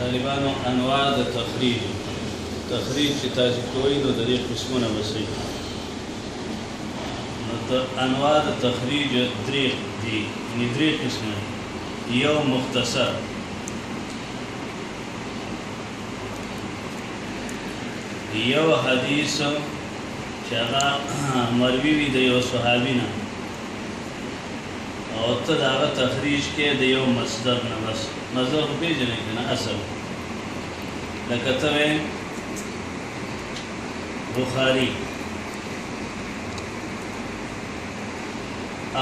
طالبانو انواع د تخریب تخریب چې تاسو کوی نو د دې قسمونه وسی نو ته انواع د تخریج درې دي یعنی درې قسمه یو مختصر یو حدیث چې هغه مروي وي د یو صحابي نه او ته د هغه تخریج کې د یو مصدر نه بس مصدر خو پېژنې که نه اصل لکه ته وې بخاري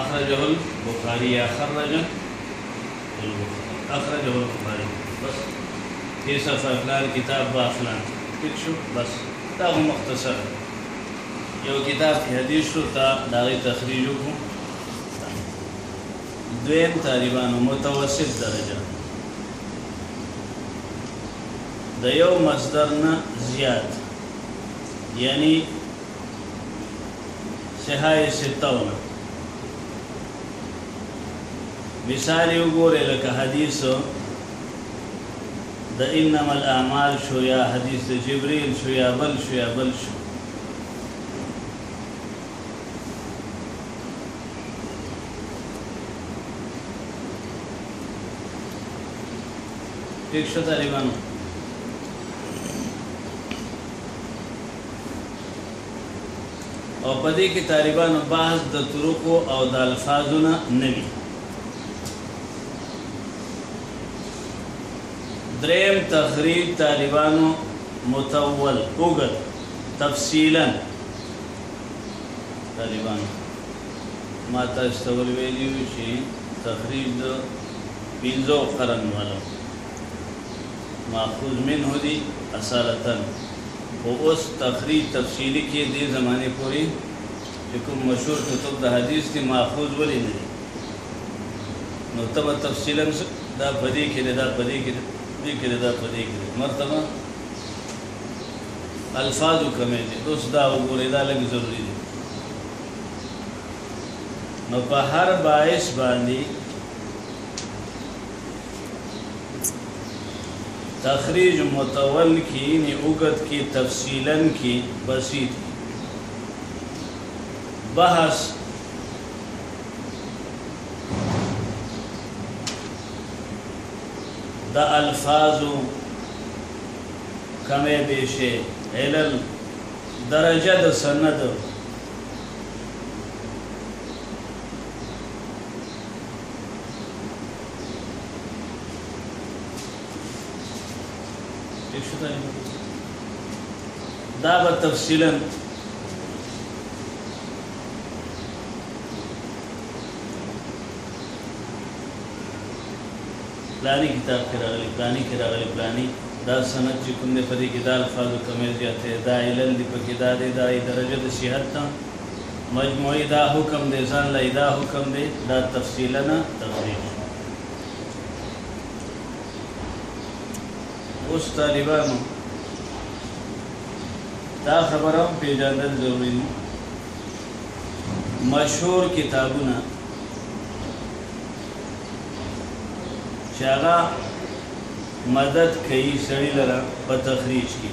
اخرجه البخاري یا خرجه بالکل اخرجه البخاری بس دې صفحه پلان کتاب واخله ټیک شو بس دا خو مختصر دی یو کتاب کې حدیث شو تا د هغې تخریج وکړو دویم طالبانو متوسط درجه د یو مصدر نه زیات یعنی صحای ستونه مثال یې وګورئ لکه حدیث د انما الاعمال شو یا حدیث د جبریل شو یا بل شو یا بل شو. ټیک شو طالبانو؟ او په دې کې طالبانو بحث د طرقو او د الفاظو نه نه وي. درېیم تخریج طالبانو مطول، اوږد، تفصیلاً طالبانو ما تاسو ته ولوېلي وو چې تخریج د پنځو قرن والو. ماخوذ منه دي اصالتاً خو اوس تخريج تفصيلي کي دي زماني پوري چي کوم مشهور کتب د حديث دي ماخوذ ولي نه دي نو ته به تفصيلاً څه دا په دي کي ده دا په دي کي ده دي کي ده دا په دي کي ده مرتبه الفاظو کمي دي اوس دا وګوري دا لږ ضروري دي نو په هر باعث باندي. تخریج متول کی عنی اوږد کی تفصیلا کی بسیط کی بحث د الفاظو کمی بیشی علل درجه د سند دا به تفصیلا پلانی کتاب کې راغلي پلانی کې راغلي پلانی دا سند چې کوم دی په دې کې دا الفاظو کمی زیات دی دا علل دي پکې دا دی دا درجه د صحت ته مجموعي دا حکم دی، ځان له یې دا حکم دی، دا تفصیلاً تفسیر شو. اوس طالبانو دا خبره هم پېژندل ضروري دي، مشهور کتابونه چې هغه مدد کوي سړي لره په تخریج کې،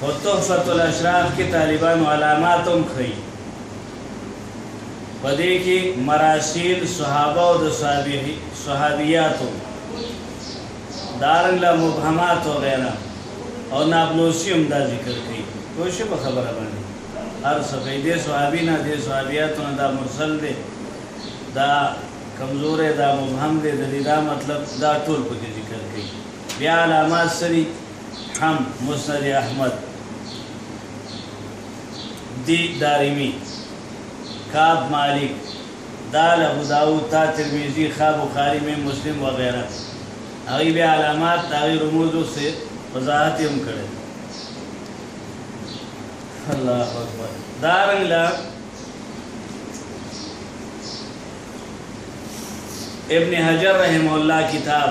خو تحفة الاشراف کې طالبانو علامات هم ښيي، په دې کې مراسيل صحابه او د صحابياتو دارنګ له مبهماتو وغيره او نابلوسي هم دا ذکر کوي، پوه شوې په خبره باندې هر څه ښيي، دې صحابي نه، دې صحابياتو نه، دا مرسل دی، دا کمزوری، دا مبهم دی، د دې دا مطلب، دا ټول په کې ذکر کوي، بيا علامات څه دي؟ حم، مسند احمد، د، دارمي، کعب، مالک، دال، ابوداؤد، تاء، ترمذي، خاء، بخاري، ميم، مسلم وغيره دي. هغوی بيا علامات د هغوی رموزو څخه وضاحت يې هم کړی دی. الله اکبر دارنګ له ابن حجر رحمه الله کتاب.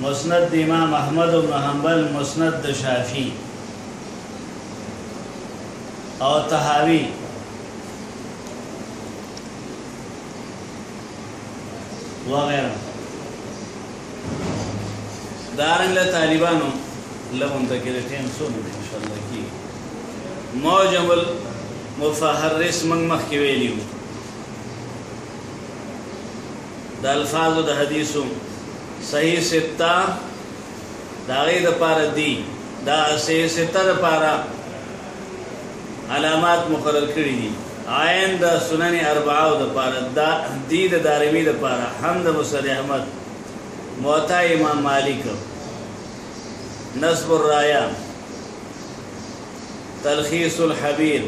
مسند د امام احمد بن حنبل مسند د شافعي او طحاوي وغیره دارنګ له طالبانو لغون ته کې ټیم سونه ان شاء الله کې موجب المفهرس من مخ کې ویلیو د الفاظو د حدیثو صحیح سته دا غي د پاره دی دا صحیح سته د پاره علامات مقرر کړی دي عین د سنن اربعه او د پاره دا دی د دارمی د پاره هم د مسند احمد موطا امام مالک نصب الرایا تلخیص الحبیر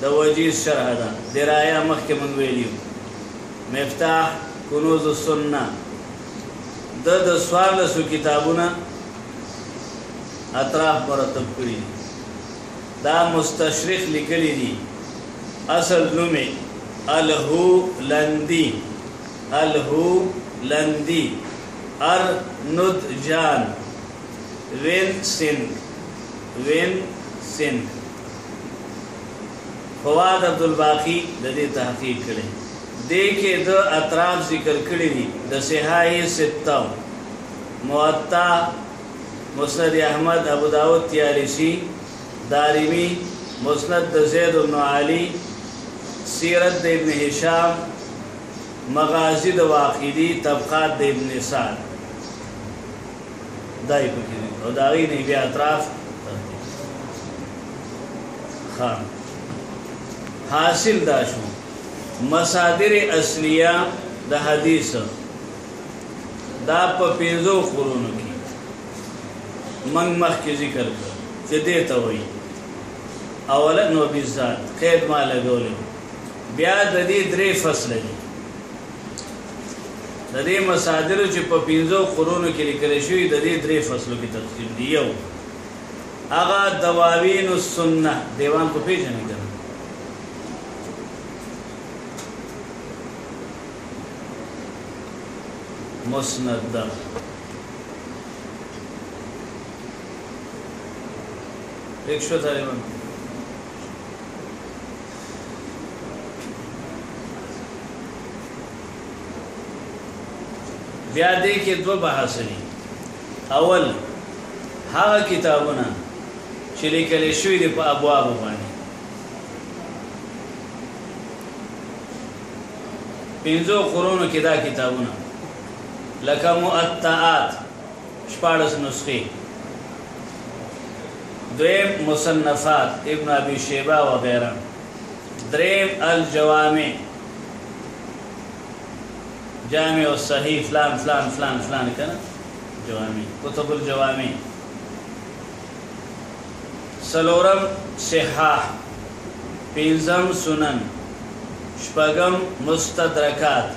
د وجیز شرح ده درايه مخکې مونږ ویلي وو مفتاح کنوز السنه د د څوارلسو کتابونه اطراف مرتب کړي دي دا مستشرق لیکلي دي اصل نوم الهو لندی الهو لندی ار ند جان وین سنک وين سينګ، فواد عبدالباقي د دې تحقيق کړی دې کې ده اطراف ذکر کړي دي د صحاح سته، موطا، مسند احمد، ابوداود طيالسي، دارمي، مسند د زيد بن علي، سيرت د ابن هشام، مغازي د واقدي، طبقات د ابن سعد. دا یې پکې ذکر او د هغې نه بیا اطراف تنقید ښه حاصل دا شو مصادر اصلیه د حدیث دا په پنځو قرونو کې من مخکې ذکر کړ چې دې ته وایي اولا نو بذات قید ما لګولې بیا د دې درې فصل دي د دې مصادرو چې په پنځو قرونو کې لیکل شوي د دې درې فصلو کې تقسیم دي یو هغه دواوین السنه دیوان خو پیژنې کنه مسند ده ایک شو طالبان بیا دې کې دوه بحث دي اول هغه کتابونه چې لیکل شوی دی په ابواب باندې پنځو قرونو کې دا کتابونه لکه مؤتات شپاړس نسخې دویم مصنفات ابن ابي شيبه وغيره دریم الجوامع جامع الصحيح فلان فلان فلان فلان کنه جوامع کتب الجوامع سلورم صحاح پنځم سنن شپږم مستدرکات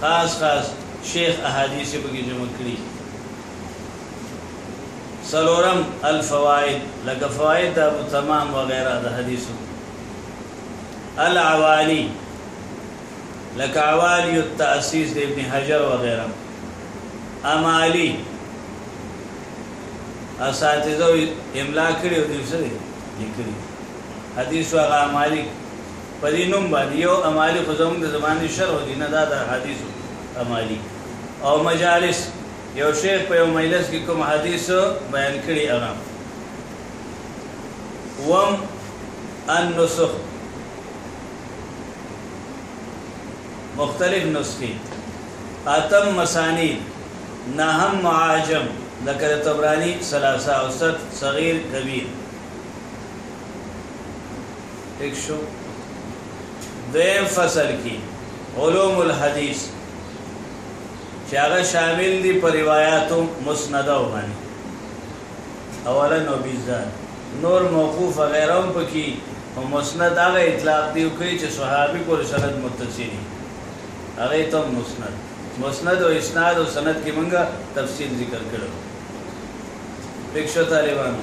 خاص خاص شیخ احادیث یې پکې جمع کړي دي. څلورم الفوائد لکه فوائد د ابو تمام وغیره د حدیثو دي. العوالی لکه عوالی التأسیس د ابن حجر وغیره. امالی اساتذه املا کړي او دوی څه دي لیکلي دي حدیثو هغه امالی په دې نوم باندې يو امالي خو زموږ د زمانې شرح دي نه دا د احاديثو امالي او مجالس يو شيخ په يو مجلس کې کوم حديث بيان کړي هغه وم النسخ مختلف نسخي اتم مسانيد نهم معاجم لکه د طبراني ثلاثه اوسط صغير کبير ټيک شو دویم فصل کی علوم الحدیث چه هغه شامل دی په روایاتو مسنده باندې اولا نو بیزار نور موقوف غیر هم پکی خو مسند هغه اطلاق دیو کوي چې صحابي پورې سند متصلی هغه ته مسند مسند او اسناد او سند کې مونږه تفصیل ذکر کړو پک شو طالبانو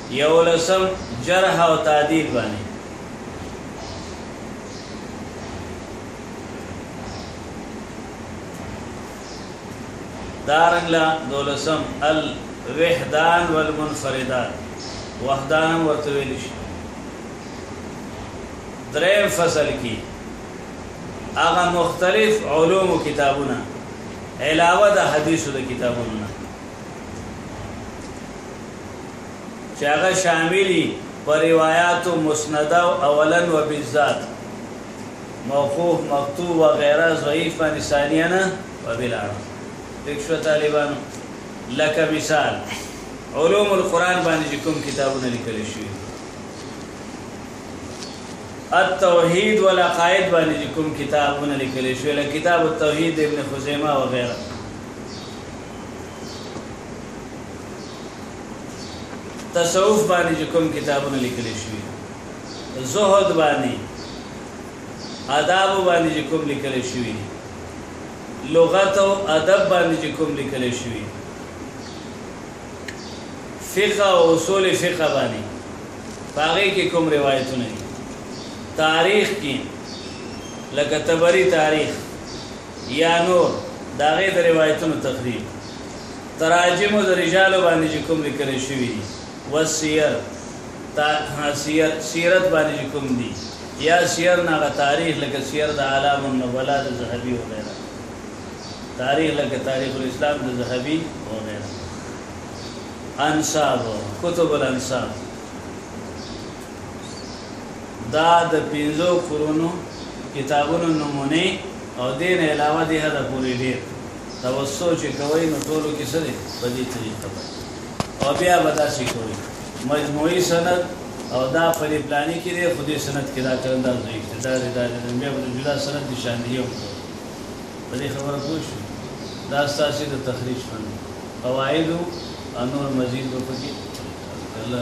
یولسم، جرح او تعدیل باندې دارنګلا دولسم الوحدان والمنفردات وحدان هم ورته ویل شي دریم فصل کې هغه مختلف علوم او کتابونه علاوه د حدیثو د کتابونو نه چې هغه شاملي په رواياتو مسنده او اولا و بالذات موقوف مقطوع وغيره ضعيف باندې ثانيا و بالاړخ ټیک شو طالبانو لکه مثال علوم القرآن باندې چې کوم کتابونه لیکل شوي دي التوحید والعقائد باندې کوم کتابونه لیکل شوی لکه کتاب التوحید ابن خزیمه وغیرہ تصوف باندې چې کوم کتابونه لیکل شوي زهد باندې آداب باندې چې کوم لیکل شوي لغت او ادب باندې چې کوم لیکل شوي فقه او اصول فقه باندې باغې کې کوم روایتونه دي تاریخ کې لکه تبری تاریخ یا نور داغه د روایتونو تخریب تراجمو د رجالو باندې چې کوم لیکل شوي دي، والسير، تا، ها، سير، سيرت، باندې چې کوم دي، يا سير نه هغه تاريخ لکه سير د اعلام النبلاء د ذهبي وغيره تاريخ لکه تاريخ الاسلام د ذهبي وغيره انساب، کتب الانساب، دا د پنځو قرونو کتابونو نمونې او دې نه علاوه دې حده پورې ډېر. توسع چې کوئ نو ټولو کې څه دی په دې طریقه باندې او بیا به داسې کوئ مجموعي سند او دا په دې پلاني کې دی خو دې سند کې دا کړنه دا ضعیف دی دا دی دا دی نو بیا به د جدا سند دې شاندهي هم کوئ په دې خبره پوه شوئ دا ستاسې د تخریج فن دی قواعد او نور مزید به په کې طریقه وي که الله